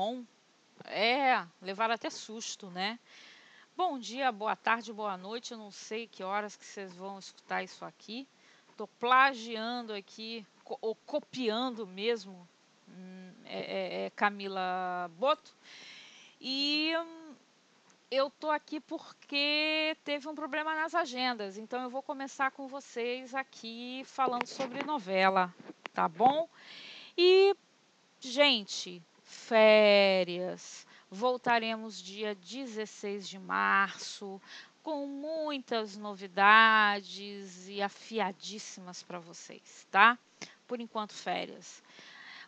Drixes e Mon. É, levaram até susto, né? Bom dia, boa tarde, boa noite. Eu não sei que horas que vocês vão escutar isso aqui. Tô plagiando aqui, co ou copiando mesmo, hum, é, é, é Camila Boto. E hum, eu tô aqui porque teve um problema nas agendas. Então eu vou começar com vocês aqui falando sobre novela, tá bom? E, gente, férias. Voltaremos dia 16 de março com muitas novidades e afiadíssimas para vocês, tá? Por enquanto, férias.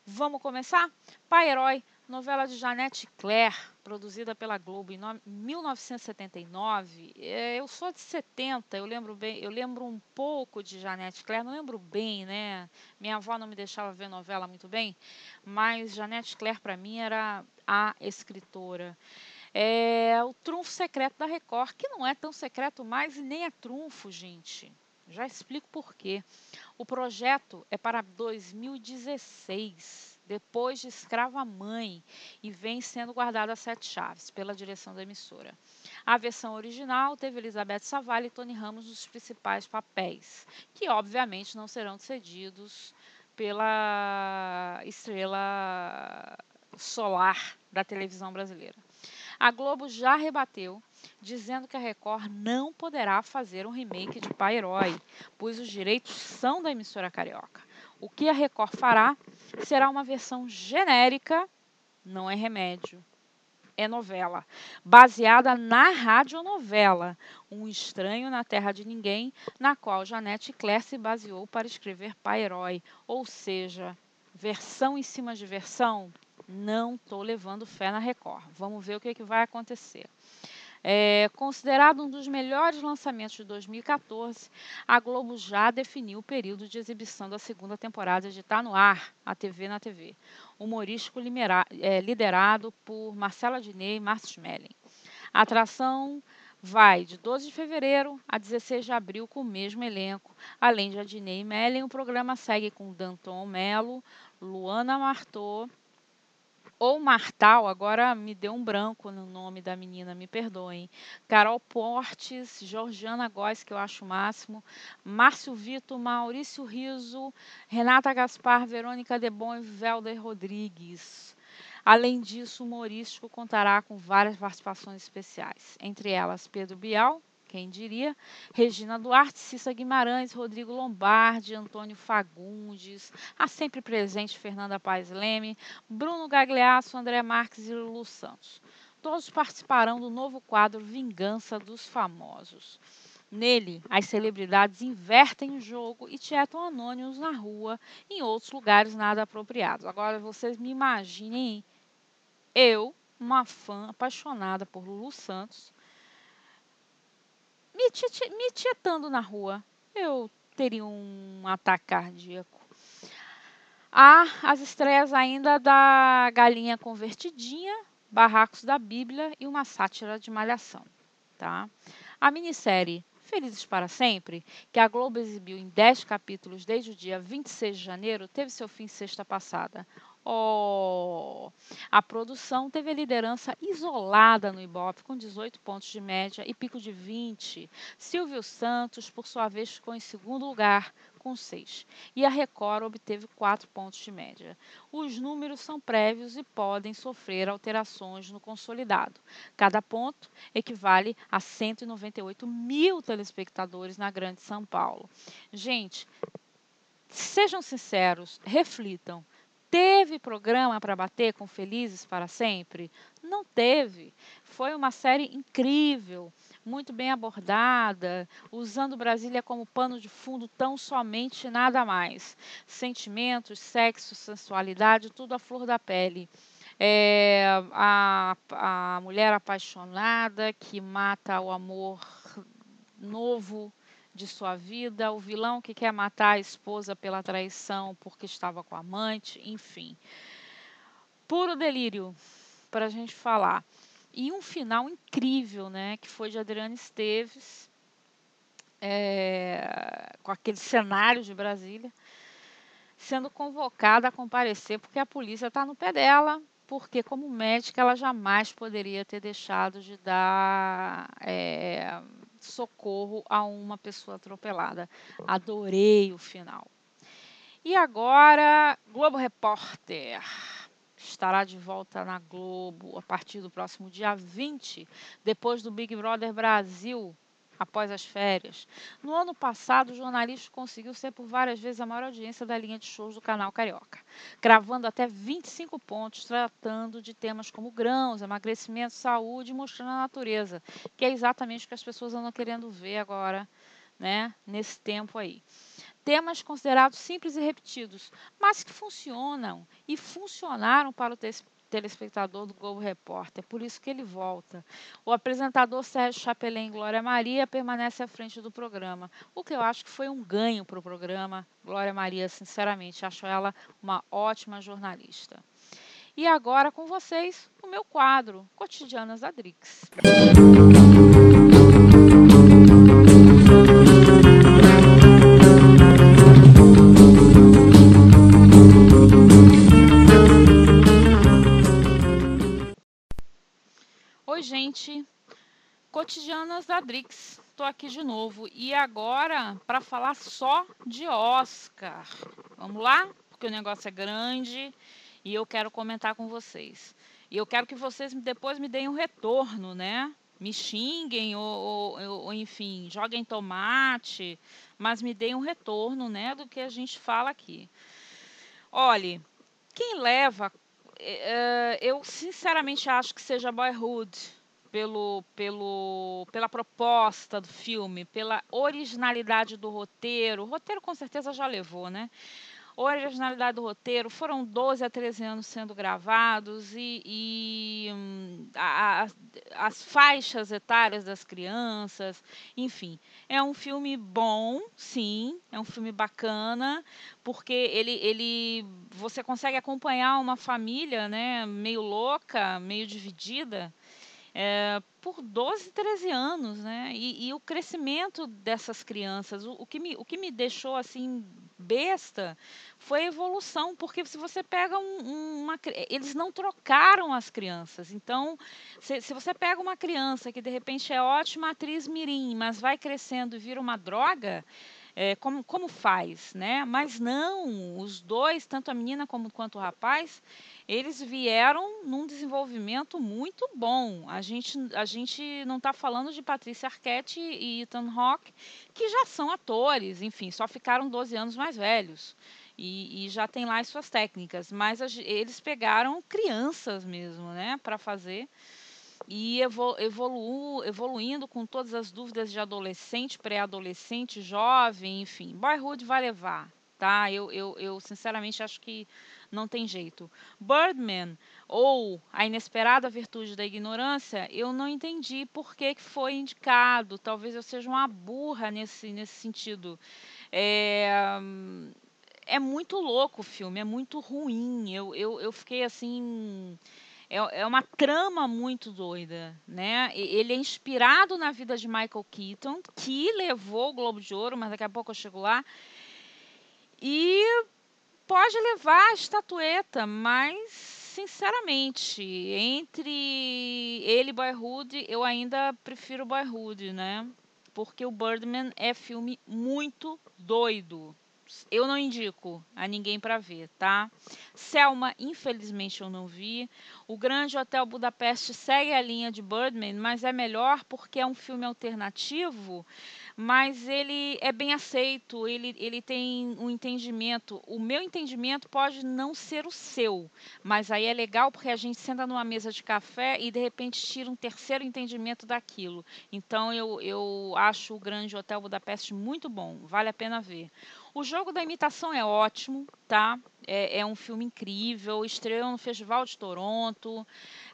Vamos começar? Pai Herói novela de Janete Claire, produzida pela Globo em 1979. É, eu sou de 70, eu lembro bem, eu lembro um pouco de Janete Claire, não lembro bem, né? Minha avó não me deixava ver novela muito bem, mas Janete Claire para mim era a escritora. É o trunfo secreto da Record, que não é tão secreto mais e nem é trunfo, gente. Já explico por quê. O projeto é para 2016 depois de Escrava Mãe, e vem sendo guardada a sete chaves pela direção da emissora. A versão original teve Elizabeth Savalli e Tony Ramos nos principais papéis, que obviamente não serão cedidos pela estrela solar da televisão brasileira. A Globo já rebateu, dizendo que a Record não poderá fazer um remake de Pai Herói, pois os direitos são da emissora carioca. O que a Record fará será uma versão genérica, não é remédio, é novela, baseada na radionovela Um Estranho na Terra de Ninguém, na qual Janete Claire se baseou para escrever Pai Herói, ou seja, versão em cima de versão. Não estou levando fé na Record. Vamos ver o que, é que vai acontecer. É, considerado um dos melhores lançamentos de 2014, a Globo já definiu o período de exibição da segunda temporada de Tá No Ar, a TV na TV, humorístico é, liderado por Marcela Diné e Márcio Schmeling. A atração vai de 12 de fevereiro a 16 de abril com o mesmo elenco. Além de Adnei e Mellen, o programa segue com Danton Melo, Luana Martot, ou Martal, agora me deu um branco no nome da menina, me perdoem. Carol Portes, Georgiana Góes, que eu acho o máximo, Márcio Vitor, Maurício Riso, Renata Gaspar, Verônica Debon e Velder Rodrigues. Além disso, o humorístico contará com várias participações especiais, entre elas Pedro Bial, quem diria? Regina Duarte, Cissa Guimarães, Rodrigo Lombardi, Antônio Fagundes, a sempre presente Fernanda Paes Leme, Bruno Gagliasso, André Marques e Lulu Santos. Todos participarão do novo quadro Vingança dos Famosos. Nele, as celebridades invertem o jogo e tietam anônimos na rua em outros lugares nada apropriados. Agora vocês me imaginem eu, uma fã apaixonada por Lulu Santos, me, me tietando na rua, eu teria um ataque cardíaco. Há as estreias ainda da Galinha Convertidinha, Barracos da Bíblia e uma sátira de Malhação. Tá? A minissérie Felizes para Sempre, que a Globo exibiu em 10 capítulos desde o dia 26 de janeiro, teve seu fim sexta passada. Oh, a produção teve a liderança isolada no Ibope, com 18 pontos de média e pico de 20. Silvio Santos, por sua vez, ficou em segundo lugar, com 6. E a Record obteve 4 pontos de média. Os números são prévios e podem sofrer alterações no consolidado. Cada ponto equivale a 198 mil telespectadores na Grande São Paulo. Gente, sejam sinceros, reflitam. Teve programa para bater com Felizes para Sempre? Não teve. Foi uma série incrível, muito bem abordada, usando Brasília como pano de fundo tão somente nada mais. Sentimentos, sexo, sensualidade, tudo à flor da pele. É, a, a mulher apaixonada que mata o amor novo de sua vida, o vilão que quer matar a esposa pela traição porque estava com a amante, enfim. Puro delírio para a gente falar. E um final incrível, né, que foi de Adriana Esteves, é, com aquele cenário de Brasília, sendo convocada a comparecer porque a polícia está no pé dela, porque, como médica, ela jamais poderia ter deixado de dar é, socorro a uma pessoa atropelada. Adorei o final. E agora, Globo Repórter estará de volta na Globo a partir do próximo dia 20, depois do Big Brother Brasil, após as férias. No ano passado, o jornalista conseguiu ser por várias vezes a maior audiência da linha de shows do canal Carioca, gravando até 25 pontos, tratando de temas como grãos, emagrecimento, saúde, mostrando a natureza, que é exatamente o que as pessoas andam querendo ver agora, né, nesse tempo aí temas considerados simples e repetidos, mas que funcionam e funcionaram para o telespectador do Globo Repórter, por isso que ele volta. O apresentador Sérgio Chapelin Glória Maria permanece à frente do programa, o que eu acho que foi um ganho para o programa. Glória Maria, sinceramente, acho ela uma ótima jornalista. E agora com vocês, o meu quadro, Cotidianas da Drix. gente, cotidianas da Drix. Estou aqui de novo e agora para falar só de Oscar. Vamos lá? Porque o negócio é grande e eu quero comentar com vocês. E eu quero que vocês depois me deem um retorno, né? Me xinguem ou, ou, ou enfim, joguem tomate, mas me deem um retorno, né, do que a gente fala aqui. Olhe, quem leva Uh, eu sinceramente acho que seja Boyhood pelo, pelo, pela proposta do filme, pela originalidade do roteiro. O roteiro com certeza já levou, né? Originalidade do roteiro, foram 12 a 13 anos sendo gravados e, e hum, a, a, as faixas etárias das crianças, enfim. É um filme bom, sim, é um filme bacana, porque ele, ele você consegue acompanhar uma família né, meio louca, meio dividida, é, por 12, 13 anos, né? E, e o crescimento dessas crianças, o, o, que me, o que me deixou assim besta foi a evolução, porque se você pega um, uma. Eles não trocaram as crianças. Então, se, se, você pega uma criança que de repente é ótima atriz mirim, mas vai crescendo e vira uma droga. É, como, como faz, né? Mas não, os dois, tanto a menina como quanto o rapaz, eles vieram num desenvolvimento muito bom. A gente, a gente não está falando de Patrícia Arquette e Ethan Hawke, que já são atores, enfim, só ficaram 12 anos mais velhos. E, e já tem lá as suas técnicas, mas a, eles pegaram crianças mesmo, né, para fazer e evolu, evoluindo com todas as dúvidas de adolescente, pré-adolescente, jovem, enfim. Boyhood vai levar, tá? Eu, eu, eu sinceramente acho que não tem jeito. Birdman, ou A Inesperada Virtude da Ignorância, eu não entendi por que, que foi indicado. Talvez eu seja uma burra nesse, nesse sentido. É, é muito louco o filme, é muito ruim. Eu, eu, eu fiquei assim. É, é uma trama muito doida, né? Ele é inspirado na vida de Michael Keaton, que levou o Globo de Ouro, mas daqui a pouco eu chego lá. E pode levar a estatueta, mas sinceramente, entre ele e Boyhood, eu ainda prefiro Boyhood, né? Porque o Birdman é filme muito doido. Eu não indico a ninguém para ver, tá? Selma, infelizmente eu não vi. O Grande Hotel Budapeste segue a linha de Birdman, mas é melhor porque é um filme alternativo mas ele é bem aceito, ele, ele tem um entendimento. O meu entendimento pode não ser o seu, mas aí é legal porque a gente senta numa mesa de café e de repente tira um terceiro entendimento daquilo. Então eu, eu acho o Grande Hotel Budapeste muito bom, vale a pena ver. O jogo da imitação é ótimo, tá? É, é um filme incrível, estreou no Festival de Toronto,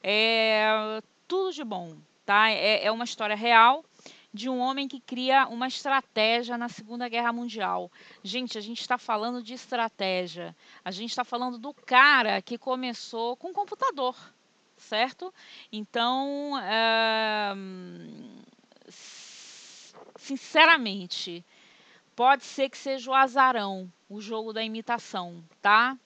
é tudo de bom, tá? É, é uma história real de um homem que cria uma estratégia na Segunda Guerra Mundial. Gente, a gente está falando de estratégia. A gente está falando do cara que começou com computador, certo? Então, é, sinceramente, pode ser que seja o azarão, o jogo da imitação, tá?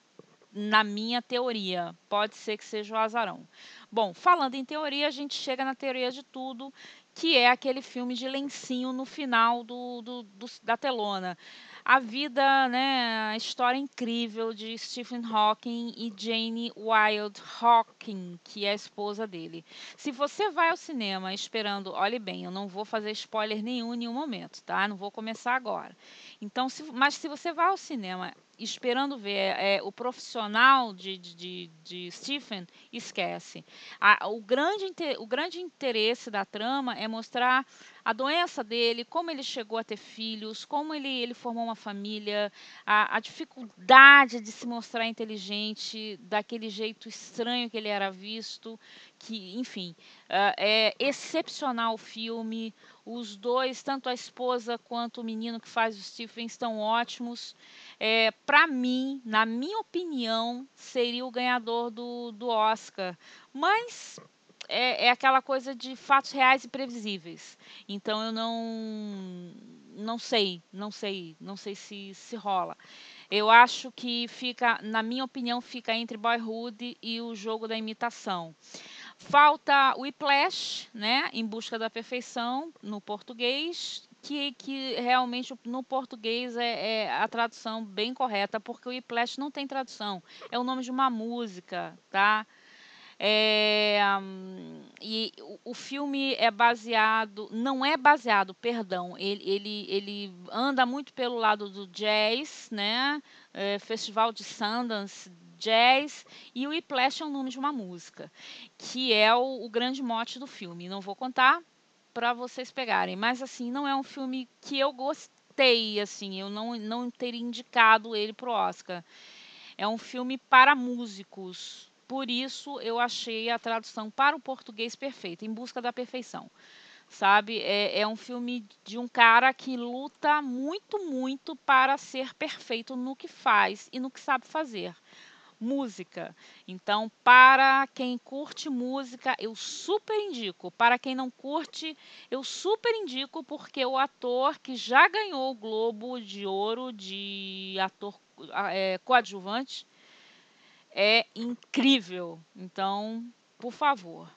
na minha teoria. Pode ser que seja o azarão. Bom, falando em teoria, a gente chega na teoria de tudo, que é aquele filme de lencinho no final do, do, do da telona a vida, né, a história incrível de Stephen Hawking e Jane Wild Hawking, que é a esposa dele. Se você vai ao cinema esperando, olhe bem, eu não vou fazer spoiler nenhum em nenhum momento, tá? Não vou começar agora. Então, se, mas se você vai ao cinema esperando ver é, o profissional de, de, de Stephen, esquece. A, o, grande, o grande interesse da trama é mostrar a doença dele, como ele chegou a ter filhos, como ele, ele formou uma família, a, a dificuldade de se mostrar inteligente daquele jeito estranho que ele era visto, que, enfim, uh, é excepcional o filme. Os dois, tanto a esposa quanto o menino que faz o Stephen, estão ótimos. É, Para mim, na minha opinião, seria o ganhador do, do Oscar. Mas é, é aquela coisa de fatos reais e previsíveis. Então eu não não sei, não sei, não sei se se rola. Eu acho que fica, na minha opinião, fica entre Boyhood e o jogo da imitação. Falta o Whiplash, né, em busca da perfeição no português, que, que realmente no português é, é, a tradução bem correta, porque o Whiplash não tem tradução, é o nome de uma música, tá? É, e o, o, filme é baseado, não é baseado, perdão, ele, ele, ele anda muito pelo lado do jazz, né? É, Festival de Sundance, jazz, e o Whiplash é o nome de uma música, que é o, o grande mote do filme. Não vou contar para vocês pegarem, mas assim, não é um filme que eu gostei, assim, eu não, não teria indicado ele pro Oscar. É um filme para músicos, por isso eu achei a tradução para o português perfeita, Em Busca da Perfeição. Sabe? É, é um filme de um cara que luta muito, muito para ser perfeito no que faz e no que sabe fazer música. Então, para quem curte música, eu super indico. Para quem não curte, eu super indico porque o ator que já ganhou o Globo de Ouro de ator é, coadjuvante é incrível. Então, por favor.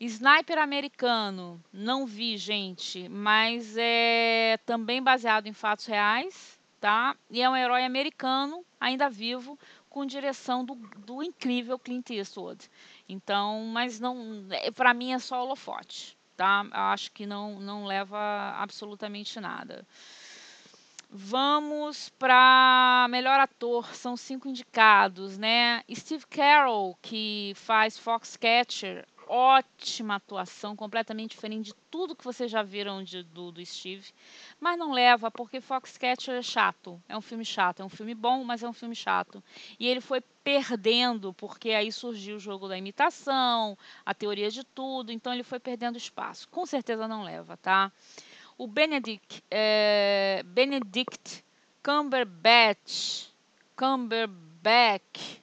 Sniper americano, não vi, gente, mas é também baseado em fatos reais, tá? E é um herói americano, ainda vivo, com direção do, do incrível Clint Eastwood. Então, mas não, é, para mim é só holofote, tá? Acho que não, não leva absolutamente nada. Vamos para melhor ator, são cinco indicados, né? Steve Carell, que faz Foxcatcher, ótima atuação, completamente diferente de tudo que vocês já viram de, do, do Steve, mas não leva porque Foxcatcher é chato, é um filme chato, é um filme bom, mas é um filme chato. E ele foi perdendo, porque aí surgiu o jogo da imitação, a teoria de tudo, então ele foi perdendo espaço. Com certeza não leva, tá? O Benedict, é, Benedict Cumberbatch, Cumberbatch,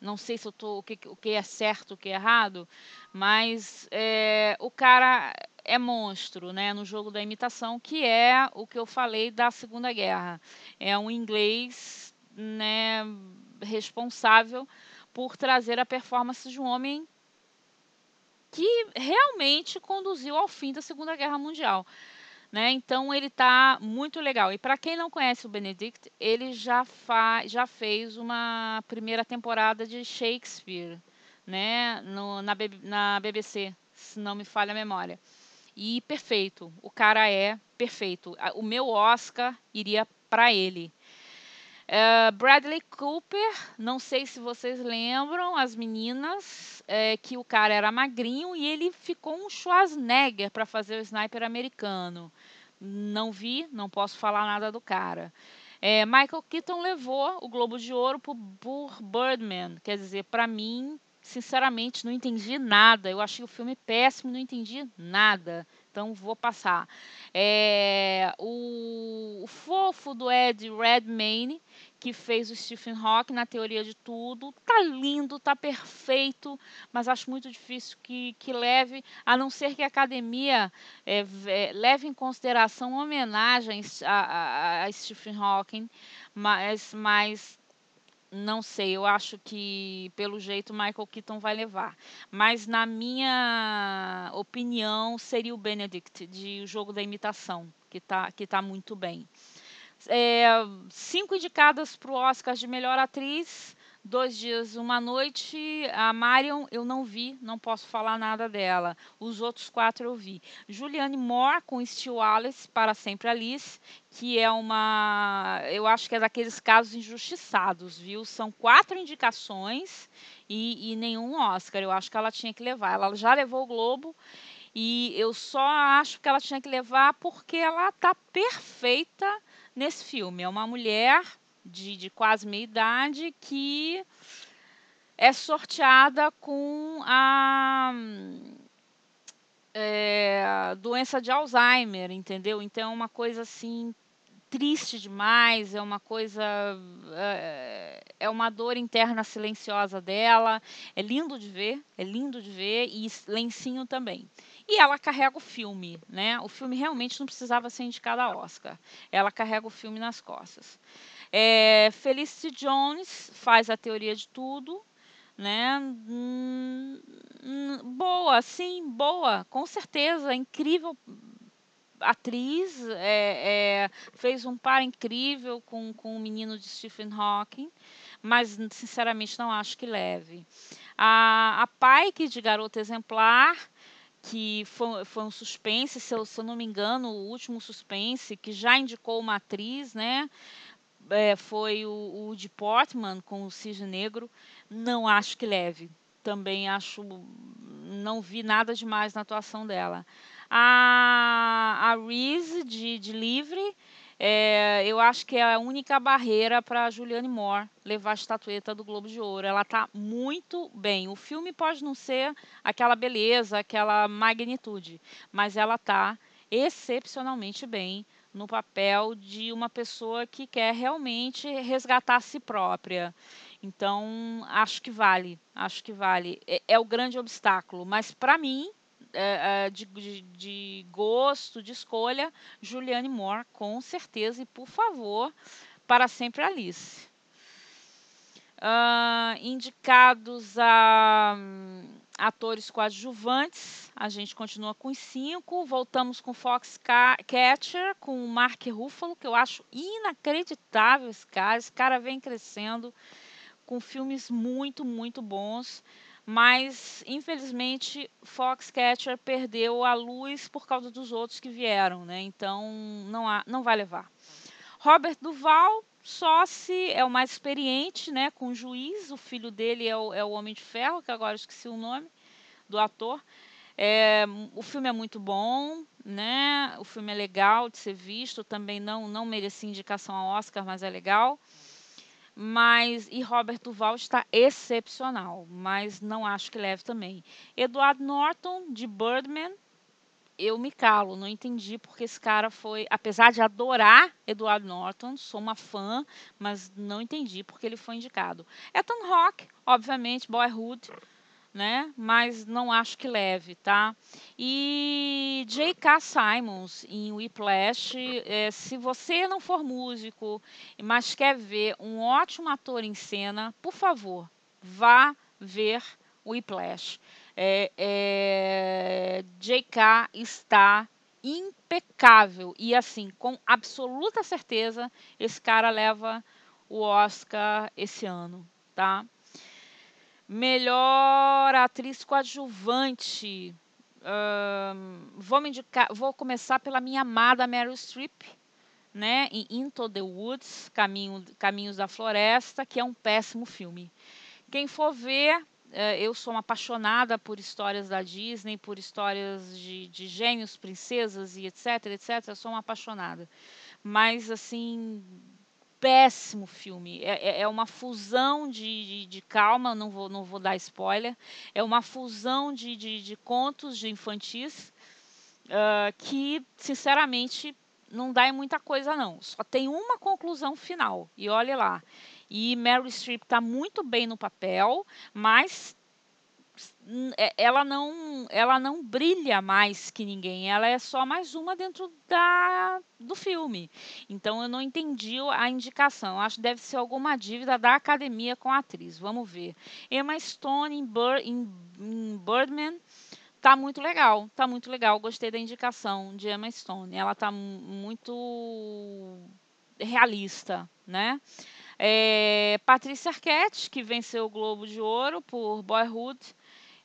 não sei se eu tô, o, que, o que é certo, o que é errado, mas é, o cara é monstro, né, no jogo da imitação, que é o que eu falei da Segunda Guerra. É um inglês, né, responsável por trazer a performance de um homem que realmente conduziu ao fim da Segunda Guerra Mundial. Né? Então ele está muito legal. E para quem não conhece o Benedict, ele já, fa já fez uma primeira temporada de Shakespeare né? No, na, na BBC, se não me falha a memória. E perfeito, o cara é perfeito. O meu Oscar iria para ele. Uh, Bradley Cooper, não sei se vocês lembram, as meninas, é, que o cara era magrinho e ele ficou um Schwarzenegger para fazer o sniper americano. Não vi, não posso falar nada do cara. É, Michael Keaton levou o Globo de Ouro por, Birdman. Quer dizer, para mim, sinceramente, não entendi nada. Eu achei o filme péssimo, não entendi nada. Então vou passar. É, o, o, fofo do Ed Redmayne, que fez o Stephen Hawking na teoria de tudo, tá lindo, tá perfeito, mas acho muito difícil que, que leve, a não ser que a academia é, é, leve em consideração homenagens a, a, a Stephen Hawking, mas, mas Não sei, eu acho que pelo jeito Michael Keaton vai levar. Mas na minha opinião seria o Benedict de O Jogo da Imitação, que tá, que tá muito bem. É, cinco indicadas para o Oscar de melhor atriz. Dois dias, uma noite. A Marion eu não vi, não posso falar nada dela. Os outros quatro eu vi. Julianne Moore com Steel Alice, Para Sempre Alice, que é uma. Eu acho que é daqueles casos injustiçados, viu? São quatro indicações e, e nenhum Oscar. Eu acho que ela tinha que levar. Ela já levou o Globo. E eu só acho que ela tinha que levar porque ela tá perfeita nesse filme. É uma mulher de, de quase meia idade que é sorteada com a é, doença de Alzheimer, entendeu? Então é uma coisa assim triste demais, é uma coisa é, é uma dor interna silenciosa dela. É lindo de ver, é lindo de ver e lencinho também. E ela carrega o filme, né? O filme realmente não precisava ser indicado a Oscar. Ela carrega o filme nas costas. É, Felicity Jones faz a teoria de tudo, né? Hum, hum, boa, sim, boa, com certeza, incrível atriz, é, é, fez um par incrível com, com o menino de Stephen Hawking, mas sinceramente não acho que leve. A, a Pike de Garota Exemplar, que foi, foi um suspense, se eu, se eu não me engano, o último suspense, que já indicou uma atriz, né? É, foi o, o de Portman com o Cisne Negro. Não acho que leve. Também acho. Não vi nada demais na atuação dela. A, a Reese de, de Livre. É, eu acho que é a única barreira para Julianne Moore levar a estatueta do Globo de Ouro. Ela está muito bem. O filme pode não ser aquela beleza, aquela magnitude, mas ela está excepcionalmente bem no papel de uma pessoa que quer realmente resgatar a si própria. Então, acho que vale, acho que vale. É, é o grande obstáculo, mas para mim, é, é, de, de, de, gosto, de escolha, Juliane Moore, com certeza, e por favor, para sempre Alice. Uh, indicados a atores coadjuvantes, a gente continua com os cinco. Voltamos com Foxcatcher, com o Mark Ruffalo, que eu acho inacreditável esse cara. Esse cara vem crescendo com filmes muito, muito bons. Mas, infelizmente, Foxcatcher perdeu a luz por causa dos outros que vieram, né? Então, não, há, não vai levar. Robert Duval, só se é o mais experiente, né, com o juiz, o filho dele é o, é o Homem de Ferro, que agora esqueci o nome do ator. É, o filme é muito bom, né? O filme é legal de ser visto, também não não merecia indicação ao Oscar, mas é legal. Mas e Robert Duval está excepcional, mas não acho que leve também. Edward Norton de Birdman, eu me calo, não entendi porque esse cara foi, apesar de adorar Edward Norton, sou uma fã, mas não entendi porque ele foi indicado. Ethan Hawke, obviamente, Boyhood, né? Mas não acho que leve, tá? E J.K. Simons em Whiplash, é, se você não for músico, mas quer ver um ótimo ator em cena, por favor, vá ver Whiplash é, é, JK está impecável e assim com absoluta certeza esse cara leva o Oscar esse ano, tá? Melhor atriz coadjuvante. vou, me indicar, vou começar pela minha amada Meryl Streep, né? Em Into the Woods, Caminho, Caminhos da Floresta, que é um péssimo filme. Quem for ver, eu sou uma apaixonada por histórias da Disney, por histórias de, de gênios, princesas e etc, etc. Eu sou uma apaixonada. Mas, assim, péssimo filme. É, é, é uma fusão de, de, de, calma, não vou, não vou dar spoiler. É uma fusão de, de, de contos de infantis uh, que, sinceramente, não dá em muita coisa, não. Só tem uma conclusão final. E olhe lá. E Meryl Streep está muito bem no papel, mas é, ela não ela não brilha mais que ninguém. Ela é só mais uma dentro da do filme. Então eu não entendi a indicação. Acho que deve ser alguma dívida da academia com a atriz. Vamos ver. Emma Stone em, em, em Birdman tá muito legal tá muito legal. Gostei da indicação de Emma Stone. Ela tá muito realista né é, Patrícia Arquette, que venceu o Globo de Ouro por Boyhood,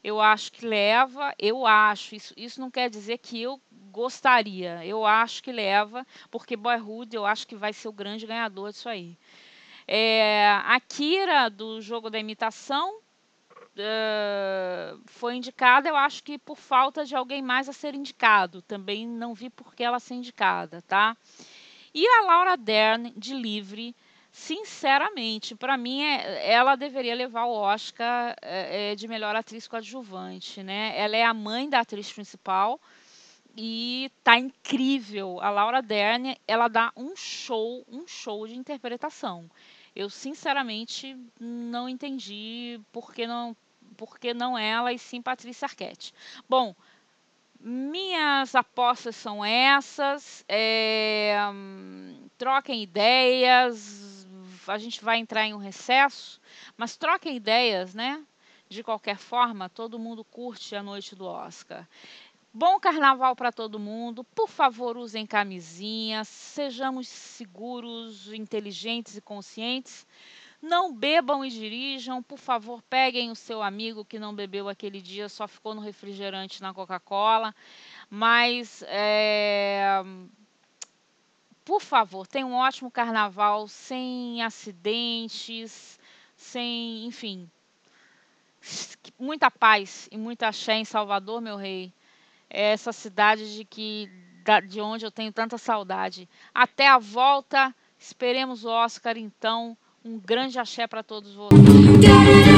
eu acho que leva, eu acho, isso, isso não quer dizer que eu gostaria, eu acho que leva, porque Boyhood eu acho que vai ser o grande ganhador disso aí. É, a Kira, do jogo da imitação, uh, foi indicada, eu acho que por falta de alguém mais a ser indicado. Também não vi por que ela ser indicada, tá? E a Laura Dern, de Livre, Sinceramente, para mim, é, ela deveria levar o Oscar é, é, de melhor atriz coadjuvante, né? Ela é a mãe da atriz principal e tá incrível. A Laura Dern, ela dá um show, um show de interpretação. Eu sinceramente não entendi por que não, por que não ela e sim Patrícia Arquette. Bom, minhas apostas são essas. É, troquem ideias, a gente vai entrar em um recesso, mas troquem ideias, né? De qualquer forma, todo mundo curte a noite do Oscar. Bom carnaval para todo mundo. Por favor, usem camisinha, sejamos seguros, inteligentes e conscientes. Não bebam e dirijam. Por favor, peguem o seu amigo que não bebeu aquele dia, só ficou no refrigerante na Coca-Cola. Mas é, por favor, tenha um ótimo carnaval, sem acidentes, sem, enfim, muita paz e muita axé em Salvador, meu rei. É essa cidade de que de onde eu tenho tanta saudade. Até a volta, esperemos o Oscar então. Um grande axé para todos vocês.